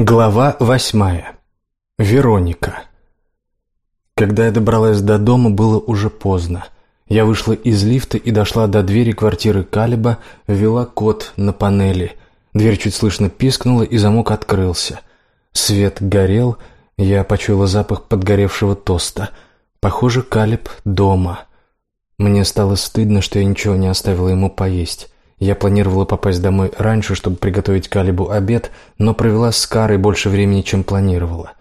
Глава восьмая. Вероника. Когда я добралась до дома, было уже поздно. Я вышла из лифта и дошла до двери квартиры Калиба, ввела код на панели. Дверь чуть слышно пискнула, и замок открылся. Свет горел, я почуяла запах подгоревшего тоста. Похоже, Калиб дома. Мне стало стыдно, что я ничего не оставила ему поесть. Я планировала попасть домой раньше, чтобы приготовить Калибу обед, но провела с Карой больше времени, чем планировала.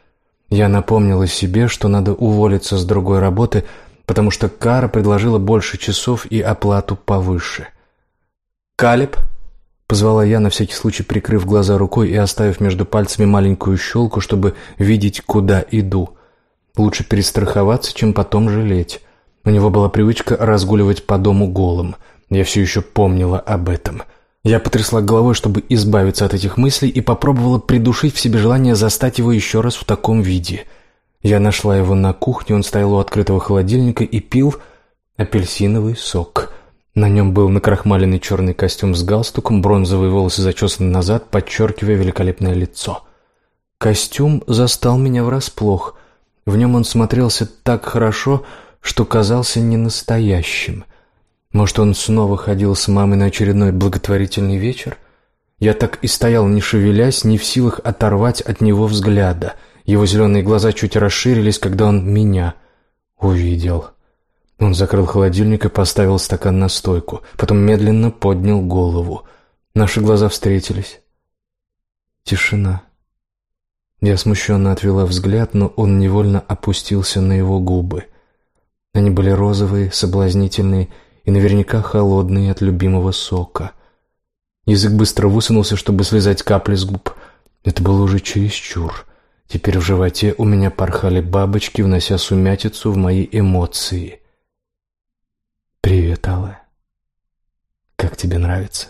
Я напомнила себе, что надо уволиться с другой работы, потому что Кара предложила больше часов и оплату повыше. «Калиб?» — позвала я, на всякий случай прикрыв глаза рукой и оставив между пальцами маленькую щелку, чтобы видеть, куда иду. Лучше перестраховаться, чем потом жалеть. У него была привычка разгуливать по дому голым — я все еще помнила об этом. Я потрясла головой, чтобы избавиться от этих мыслей, и попробовала придушить в себе желание застать его еще раз в таком виде. Я нашла его на кухне, он стоял у открытого холодильника и пил апельсиновый сок. На нем был накрахмаленный черный костюм с галстуком, бронзовые волосы зачесаны назад, подчеркивая великолепное лицо. Костюм застал меня врасплох. В нем он смотрелся так хорошо, что казался ненастоящим — может, он снова ходил с мамой на очередной благотворительный вечер? Я так и стоял, не шевелясь, не в силах оторвать от него взгляда. Его зеленые глаза чуть расширились, когда он меня увидел. Он закрыл холодильник и поставил стакан на стойку, потом медленно поднял голову. Наши глаза встретились. Тишина. Я смущенно отвела взгляд, но он невольно опустился на его губы. Они были розовые, соблазнительные и наверняка холодный от любимого сока. Язык быстро высунулся, чтобы слезать капли с губ. Это было уже чересчур. Теперь в животе у меня порхали бабочки, внося сумятицу в мои эмоции. «Привет, Алла. Как тебе нравится?»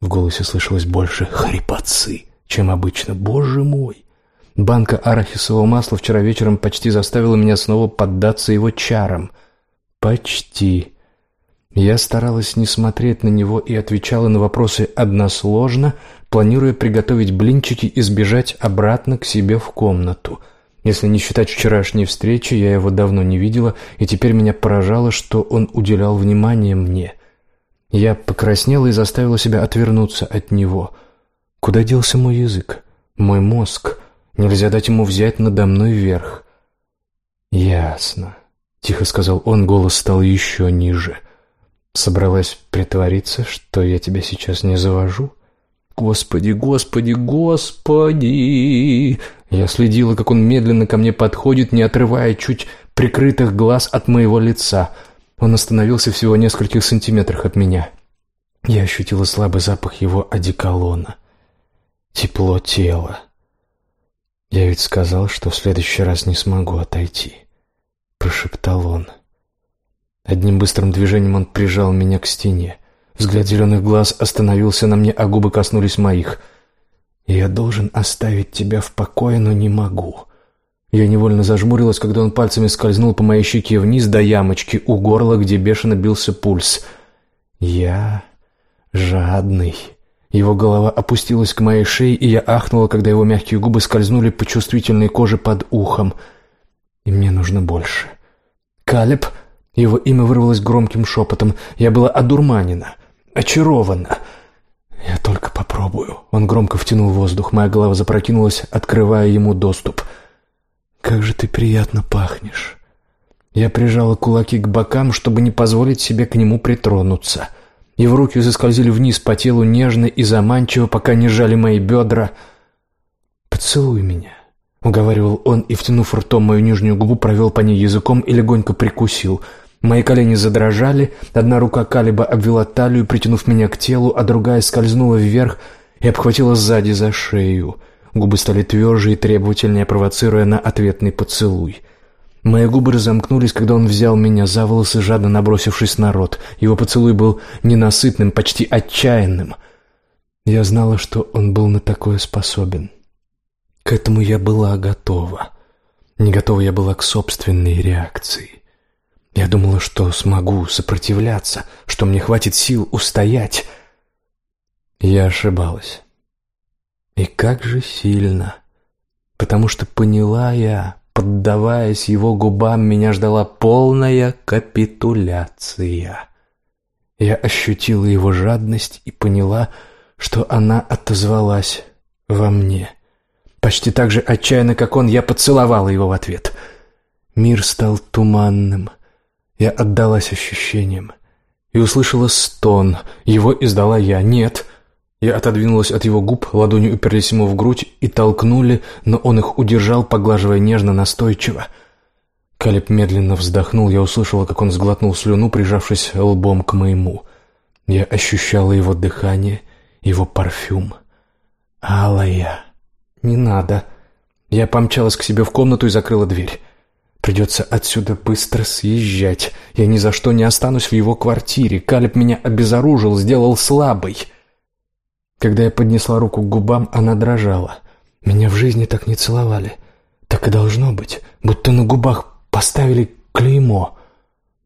В голосе слышалось больше хрипотцы, чем обычно. «Боже мой!» Банка арахисового масла вчера вечером почти заставила меня снова поддаться его чарам. «Почти». Я старалась не смотреть на него и отвечала на вопросы односложно, планируя приготовить блинчики и сбежать обратно к себе в комнату. Если не считать вчерашней встречи, я его давно не видела, и теперь меня поражало, что он уделял внимание мне. Я покраснела и заставила себя отвернуться от него. Куда делся мой язык? Мой мозг? Нельзя дать ему взять надо мной верх. «Ясно», — тихо сказал он, голос стал еще ниже. Собралась притвориться, что я тебя сейчас не завожу? Господи, господи, господи! Я следила, как он медленно ко мне подходит, не отрывая чуть прикрытых глаз от моего лица. Он остановился всего в нескольких сантиметрах от меня. Я ощутила слабый запах его одеколона. Тепло тела. Я ведь сказал, что в следующий раз не смогу отойти. Прошептал он. — Одним быстрым движением он прижал меня к стене. Взгляд зеленых глаз остановился на мне, а губы коснулись моих. «Я должен оставить тебя в покое, но не могу». Я невольно зажмурилась, когда он пальцами скользнул по моей щеке вниз до ямочки у горла, где бешено бился пульс. «Я жадный». Его голова опустилась к моей шее, и я ахнула, когда его мягкие губы скользнули по чувствительной коже под ухом. «И мне нужно больше». «Калеб!» Его имя вырвалось громким шепотом. Я была одурманена, очарована. «Я только попробую». Он громко втянул воздух. Моя голова запрокинулась, открывая ему доступ. «Как же ты приятно пахнешь». Я прижала кулаки к бокам, чтобы не позволить себе к нему притронуться. Его руки заскользили вниз по телу нежно и заманчиво, пока не сжали мои бедра. «Поцелуй меня», — уговаривал он, и, втянув ртом мою нижнюю губу, провел по ней языком и легонько прикусил — Мои колени задрожали, одна рука Калиба обвела талию, притянув меня к телу, а другая скользнула вверх и обхватила сзади за шею. Губы стали тверже и требовательнее, провоцируя на ответный поцелуй. Мои губы разомкнулись, когда он взял меня за волосы, жадно набросившись на рот. Его поцелуй был ненасытным, почти отчаянным. Я знала, что он был на такое способен. К этому я была готова. Не готова я была к собственной реакции. Я думала, что смогу сопротивляться, что мне хватит сил устоять. Я ошибалась. И как же сильно потому что поняла я, поддаваясь его губам, меня ждала полная капитуляция. Я ощутила его жадность и поняла, что она отозвалась во мне. Почти так же отчаянно, как он, я поцеловала его в ответ. Мир стал туманным. Я отдалась ощущениям и услышала стон. Его издала я. «Нет!» Я отодвинулась от его губ, ладони уперлись ему в грудь и толкнули, но он их удержал, поглаживая нежно, настойчиво. Калеб медленно вздохнул, я услышала, как он сглотнул слюну, прижавшись лбом к моему. Я ощущала его дыхание, его парфюм. «Алая!» «Не надо!» Я помчалась к себе в комнату и закрыла дверь. Придется отсюда быстро съезжать. Я ни за что не останусь в его квартире. Калеб меня обезоружил, сделал слабой. Когда я поднесла руку к губам, она дрожала. Меня в жизни так не целовали. Так и должно быть, будто на губах поставили клеймо.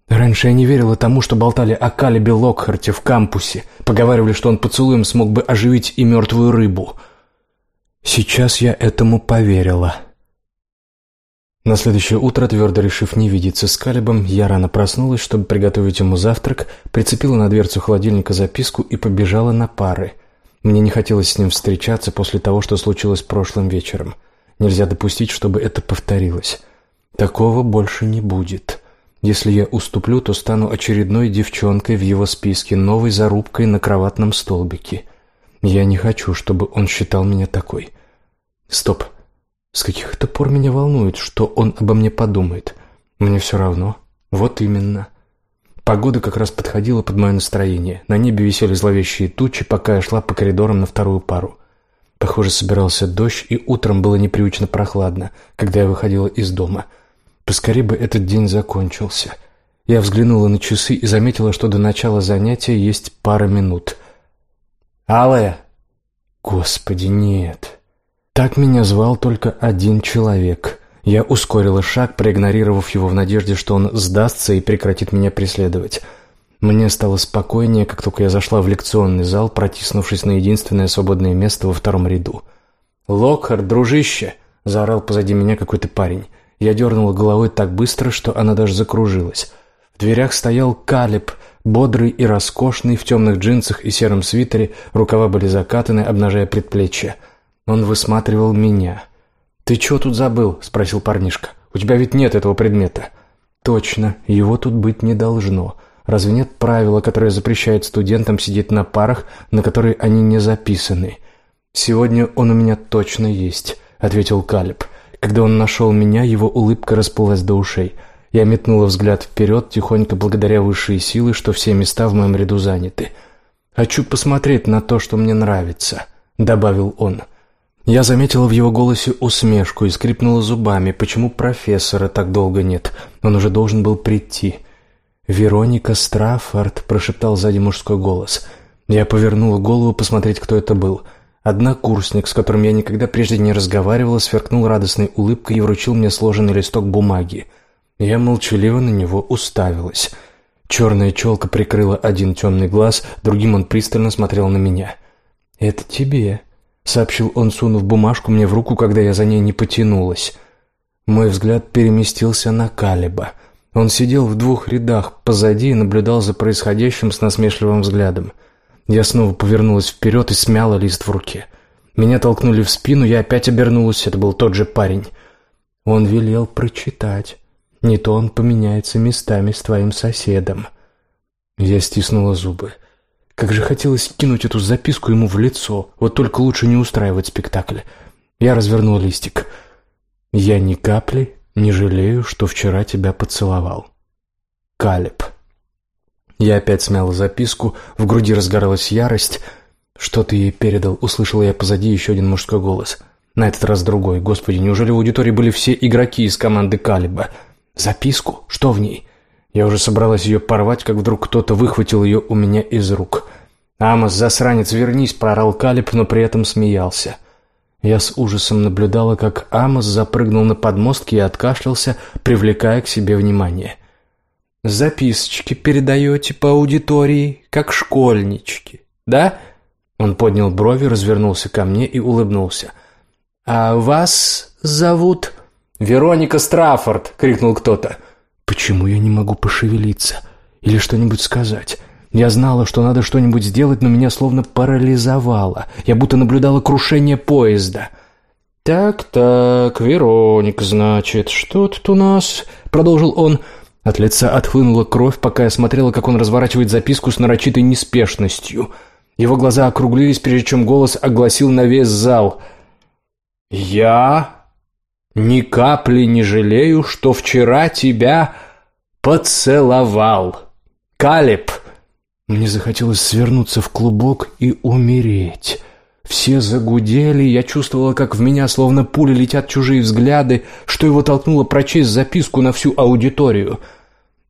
Раньше я не верила тому, что болтали о Калебе Локхарте в кампусе. Поговаривали, что он поцелуем смог бы оживить и мертвую рыбу. Сейчас я этому поверила. На следующее утро, твердо решив не видеться с Калебом, я рано проснулась, чтобы приготовить ему завтрак, прицепила на дверцу холодильника записку и побежала на пары. Мне не хотелось с ним встречаться после того, что случилось прошлым вечером. Нельзя допустить, чтобы это повторилось. Такого больше не будет. Если я уступлю, то стану очередной девчонкой в его списке, новой зарубкой на кроватном столбике. Я не хочу, чтобы он считал меня такой. Стоп. С каких это пор меня волнует, что он обо мне подумает? Мне все равно. Вот именно. Погода как раз подходила под мое настроение. На небе висели зловещие тучи, пока я шла по коридорам на вторую пару. Похоже, собирался дождь, и утром было непривычно прохладно, когда я выходила из дома. Поскорее бы этот день закончился. Я взглянула на часы и заметила, что до начала занятия есть пара минут. «Алая!» «Господи, нет!» Так меня звал только один человек. Я ускорила шаг, проигнорировав его в надежде, что он сдастся и прекратит меня преследовать. Мне стало спокойнее, как только я зашла в лекционный зал, протиснувшись на единственное свободное место во втором ряду. «Локхард, дружище!» — заорал позади меня какой-то парень. Я дернула головой так быстро, что она даже закружилась. В дверях стоял Калиб, бодрый и роскошный, в темных джинсах и сером свитере, рукава были закатаны, обнажая предплечья. Он высматривал меня. «Ты чего тут забыл?» — спросил парнишка. «У тебя ведь нет этого предмета». «Точно, его тут быть не должно. Разве нет правила, которое запрещает студентам сидеть на парах, на которые они не записаны?» «Сегодня он у меня точно есть», — ответил Калиб. Когда он нашел меня, его улыбка расплылась до ушей. Я метнула взгляд вперед, тихонько благодаря высшей силы, что все места в моем ряду заняты. «Хочу посмотреть на то, что мне нравится», — добавил он. Я заметила в его голосе усмешку и скрипнула зубами. Почему профессора так долго нет? Он уже должен был прийти. «Вероника Страффорд», — прошептал сзади мужской голос. Я повернула голову посмотреть, кто это был. Однокурсник, с которым я никогда прежде не разговаривала, сверкнул радостной улыбкой и вручил мне сложенный листок бумаги. Я молчаливо на него уставилась. Черная челка прикрыла один темный глаз, другим он пристально смотрел на меня. «Это тебе», — сообщил он, сунув бумажку мне в руку, когда я за ней не потянулась. Мой взгляд переместился на Калиба. Он сидел в двух рядах позади и наблюдал за происходящим с насмешливым взглядом. Я снова повернулась вперед и смяла лист в руке. Меня толкнули в спину, я опять обернулась, это был тот же парень. Он велел прочитать. Не то он поменяется местами с твоим соседом. Я стиснула зубы. Как же хотелось кинуть эту записку ему в лицо. Вот только лучше не устраивать спектакль. Я развернул листик. «Я ни капли не жалею, что вчера тебя поцеловал». Калеб. Я опять смяла записку, в груди разгоралась ярость. «Что ты ей передал?» — услышала я позади еще один мужской голос. На этот раз другой. Господи, неужели в аудитории были все игроки из команды Калиба? «Записку? Что в ней?» Я уже собралась ее порвать, как вдруг кто-то выхватил ее у меня из рук. «Амос, засранец, вернись!» — проорал Калиб, но при этом смеялся. Я с ужасом наблюдала, как Амос запрыгнул на подмостки и откашлялся, привлекая к себе внимание. «Записочки передаете по аудитории, как школьнички, да?» Он поднял брови, развернулся ко мне и улыбнулся. «А вас зовут?» «Вероника Страффорд!» — крикнул кто-то. «Почему я не могу пошевелиться? Или что-нибудь сказать?» Я знала, что надо что-нибудь сделать, но меня словно парализовало. Я будто наблюдала крушение поезда. «Так-так, Вероника, значит, что тут у нас?» — продолжил он. От лица отхлынула кровь, пока я смотрела, как он разворачивает записку с нарочитой неспешностью. Его глаза округлились, прежде чем голос огласил на весь зал. «Я ни капли не жалею, что вчера тебя поцеловал. Калеб!» Мне захотелось свернуться в клубок и умереть. Все загудели, я чувствовала, как в меня словно пули летят чужие взгляды, что его толкнуло прочесть записку на всю аудиторию.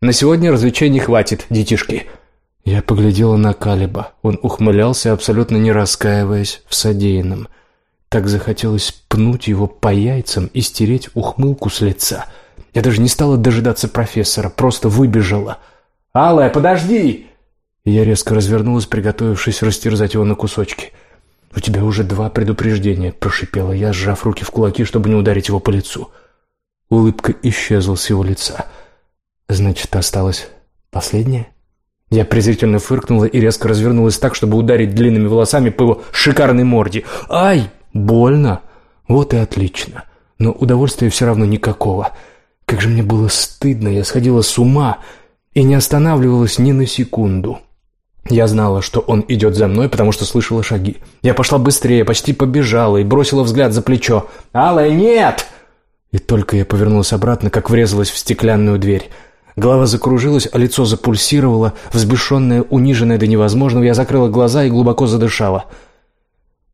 «На сегодня развлечений хватит, детишки». Я поглядела на Калиба. Он ухмылялся, абсолютно не раскаиваясь в содеянном. Так захотелось пнуть его по яйцам и стереть ухмылку с лица. Я даже не стала дожидаться профессора, просто выбежала. «Алая, подожди!» Я резко развернулась, приготовившись растерзать его на кусочки. «У тебя уже два предупреждения», — прошипела я, сжав руки в кулаки, чтобы не ударить его по лицу. Улыбка исчезла с его лица. «Значит, осталось последнее?» Я презрительно фыркнула и резко развернулась так, чтобы ударить длинными волосами по его шикарной морде. «Ай! Больно!» «Вот и отлично. Но удовольствия все равно никакого. Как же мне было стыдно, я сходила с ума и не останавливалась ни на секунду». Я знала, что он идет за мной, потому что слышала шаги. Я пошла быстрее, почти побежала и бросила взгляд за плечо. «Алла, нет!» И только я повернулась обратно, как врезалась в стеклянную дверь. Голова закружилась, а лицо запульсировало. Взбешенное, униженное до невозможного, я закрыла глаза и глубоко задышала.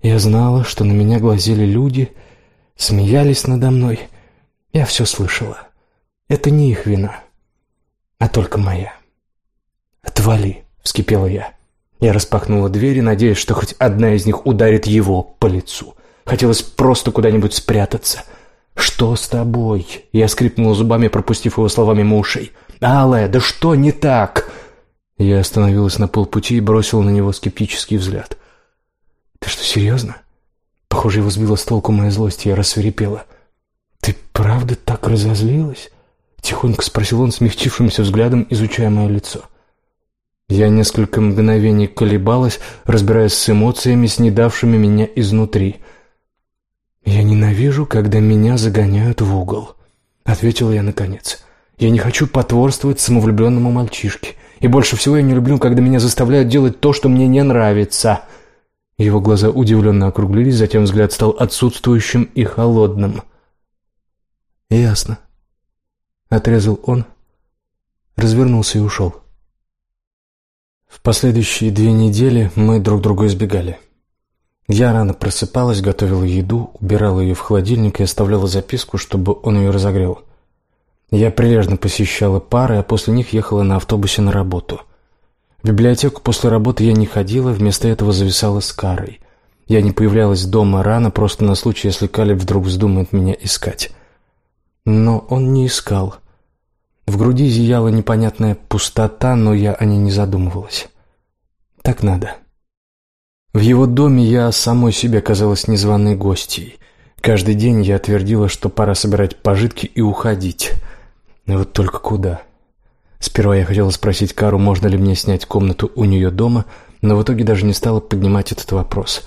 Я знала, что на меня глазели люди, смеялись надо мной. Я все слышала. Это не их вина, а только моя. «Отвали!» Вскипела я. Я распахнула двери, надеясь, что хоть одна из них ударит его по лицу. Хотелось просто куда-нибудь спрятаться. «Что с тобой?» Я скрипнула зубами, пропустив его словами мимо ушей. «Алая, да что не так?» Я остановилась на полпути и бросила на него скептический взгляд. «Ты что, серьезно?» Похоже, его сбила с толку моя злость, я рассверепела. «Ты правда так разозлилась?» Тихонько спросил он, смягчившимся взглядом, изучая мое лицо. Я несколько мгновений колебалась, разбираясь с эмоциями, снедавшими меня изнутри. «Я ненавижу, когда меня загоняют в угол», — ответила я наконец. «Я не хочу потворствовать самовлюбленному мальчишке, и больше всего я не люблю, когда меня заставляют делать то, что мне не нравится». Его глаза удивленно округлились, затем взгляд стал отсутствующим и холодным. «Ясно», — отрезал он, развернулся и ушел. В последующие две недели мы друг друга избегали. Я рано просыпалась, готовила еду, убирала ее в холодильник и оставляла записку, чтобы он ее разогрел. Я прилежно посещала пары, а после них ехала на автобусе на работу. В библиотеку после работы я не ходила, вместо этого зависала с Карой. Я не появлялась дома рано, просто на случай, если Калиб вдруг вздумает меня искать. Но он не искал. В груди зияла непонятная пустота, но я о ней не задумывалась. Так надо. В его доме я самой себе казалась незваной гостьей. Каждый день я твердила, что пора собирать пожитки и уходить. Но вот только куда? Сперва я хотела спросить Кару, можно ли мне снять комнату у нее дома, но в итоге даже не стала поднимать этот вопрос.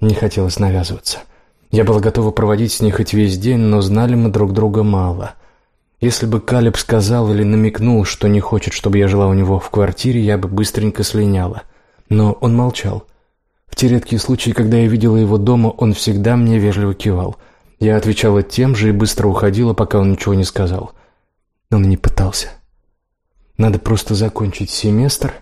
Не хотелось навязываться. Я была готова проводить с ней хоть весь день, но знали мы друг друга мало. Если бы Калеб сказал или намекнул, что не хочет, чтобы я жила у него в квартире, я бы быстренько слиняла. Но он молчал. В те редкие случаи, когда я видела его дома, он всегда мне вежливо кивал. Я отвечала тем же и быстро уходила, пока он ничего не сказал. Он не пытался. Надо просто закончить семестр,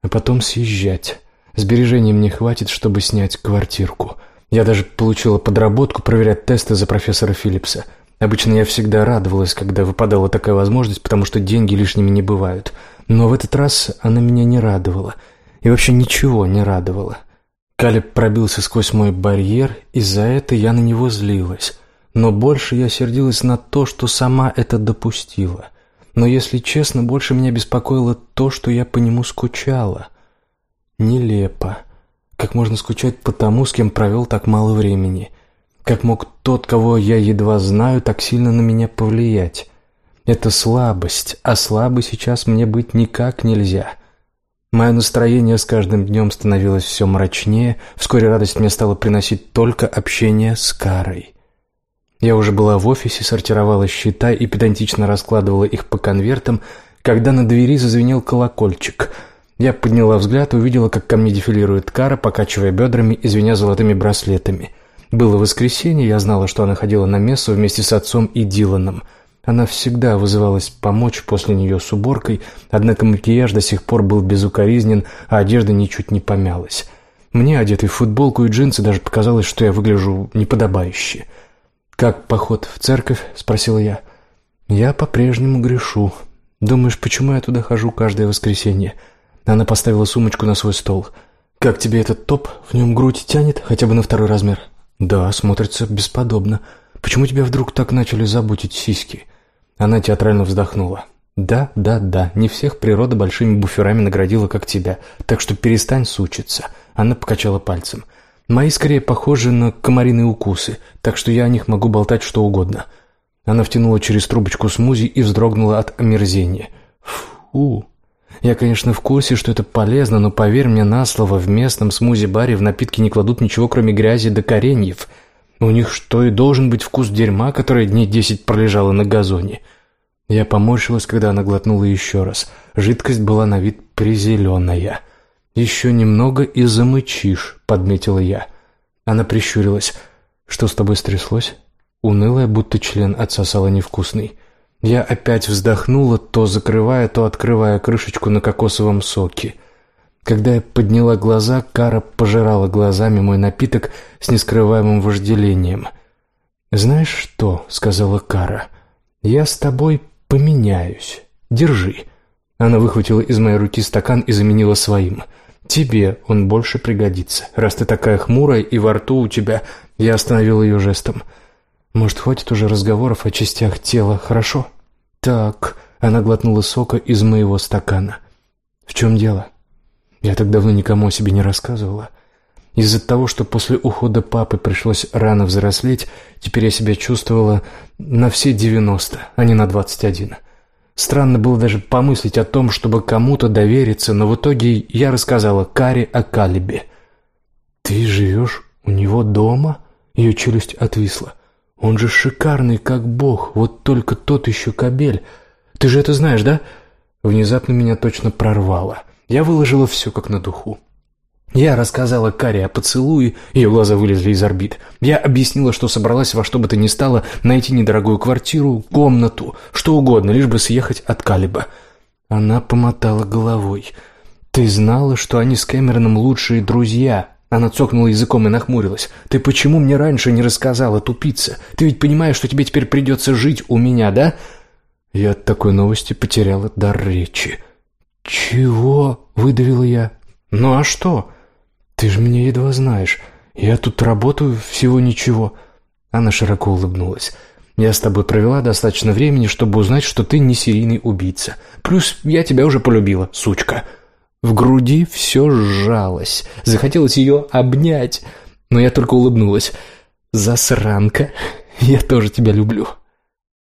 а потом съезжать. Сбережений мне хватит, чтобы снять квартирку. Я даже получила подработку проверять тесты за профессора Филлипса – Обычно я всегда радовалась, когда выпадала такая возможность, потому что деньги лишними не бывают. Но в этот раз она меня не радовала. И вообще ничего не радовало. Калеб пробился сквозь мой барьер, и за это я на него злилась. Но больше я сердилась на то, что сама это допустила. Но, если честно, больше меня беспокоило то, что я по нему скучала. Нелепо. Как можно скучать по тому, с кем провел так мало времени? Как мог тот, кого я едва знаю, так сильно на меня повлиять? Это слабость, а слабой сейчас мне быть никак нельзя. Мое настроение с каждым днем становилось все мрачнее, вскоре радость мне стала приносить только общение с Карой. Я уже была в офисе, сортировала счета и педантично раскладывала их по конвертам, когда на двери зазвенел колокольчик. Я подняла взгляд и увидела, как ко мне дефилирует Кара, покачивая бедрами и звеня золотыми браслетами. Было воскресенье, я знала, что она ходила на мессу вместе с отцом и Диланом – она всегда вызывалась помочь после нее с уборкой, однако макияж до сих пор был безукоризнен, а одежда ничуть не помялась. Мне, одетый в футболку и джинсы, даже показалось, что я выгляжу неподобающе. «Как поход в церковь?» — спросила я. «Я по-прежнему грешу. Думаешь, почему я туда хожу каждое воскресенье?» Она поставила сумочку на свой стол. «Как тебе этот топ? В нем грудь тянет хотя бы на второй размер?» «Да, смотрится бесподобно. Почему тебя вдруг так начали заботить сиськи?» Она театрально вздохнула. «Да, да, да, не всех природа большими буферами наградила, как тебя, так что перестань сучиться». Она покачала пальцем. «Мои скорее похожи на комариные укусы, так что я о них могу болтать что угодно». Она втянула через трубочку смузи и вздрогнула от омерзения. «Фу!» Я, конечно, в курсе, что это полезно, но поверь мне на слово, в местном смузи-баре в напитки не кладут ничего, кроме грязи да кореньев. У них что и должен быть вкус дерьма, которое дней десять пролежало на газоне. Я поморщилась, когда она глотнула еще раз. Жидкость была на вид призеленая. «Еще немного и замычишь», — подметила я. Она прищурилась. «Что с тобой стряслось?» Унылая, будто член отсосала невкусный. Я опять вздохнула, то закрывая, то открывая крышечку на кокосовом соке. Когда я подняла глаза, Кара пожирала глазами мой напиток с нескрываемым вожделением. «Знаешь что?» — сказала Кара. «Я с тобой поменяюсь. Держи». Она выхватила из моей руки стакан и заменила своим. «Тебе он больше пригодится. Раз ты такая хмурая и во рту у тебя...» Я остановил ее жестом. «Может, хватит уже разговоров о частях тела, хорошо?» «Так...» — она глотнула сока из моего стакана. «В чем дело?» Я так давно никому о себе не рассказывала. Из-за того, что после ухода папы пришлось рано взрослеть, теперь я себя чувствовала на все девяносто, а не на двадцать один. Странно было даже помыслить о том, чтобы кому-то довериться, но в итоге я рассказала Каре о Калибе. «Ты живешь у него дома?» Ее челюсть отвисла. «Он же шикарный, как бог, вот только тот еще кобель. Ты же это знаешь, да?» Внезапно меня точно прорвало. Я выложила все как на духу. Я рассказала Каре о поцелуе, ее глаза вылезли из орбит. Я объяснила, что собралась во что бы то ни стало найти недорогую квартиру, комнату, что угодно, лишь бы съехать от Калиба. Она помотала головой. «Ты знала, что они с Кэмероном лучшие друзья?» Она цокнула языком и нахмурилась. «Ты почему мне раньше не рассказала, тупица? Ты ведь понимаешь, что тебе теперь придется жить у меня, да?» Я от такой новости потеряла дар речи. «Чего?» — выдавила я. «Ну а что? Ты же меня едва знаешь. Я тут работаю всего ничего». Она широко улыбнулась. «Я с тобой провела достаточно времени, чтобы узнать, что ты не серийный убийца. Плюс я тебя уже полюбила, сучка». В груди все сжалось. Захотелось ее обнять, но я только улыбнулась. «Засранка, я тоже тебя люблю».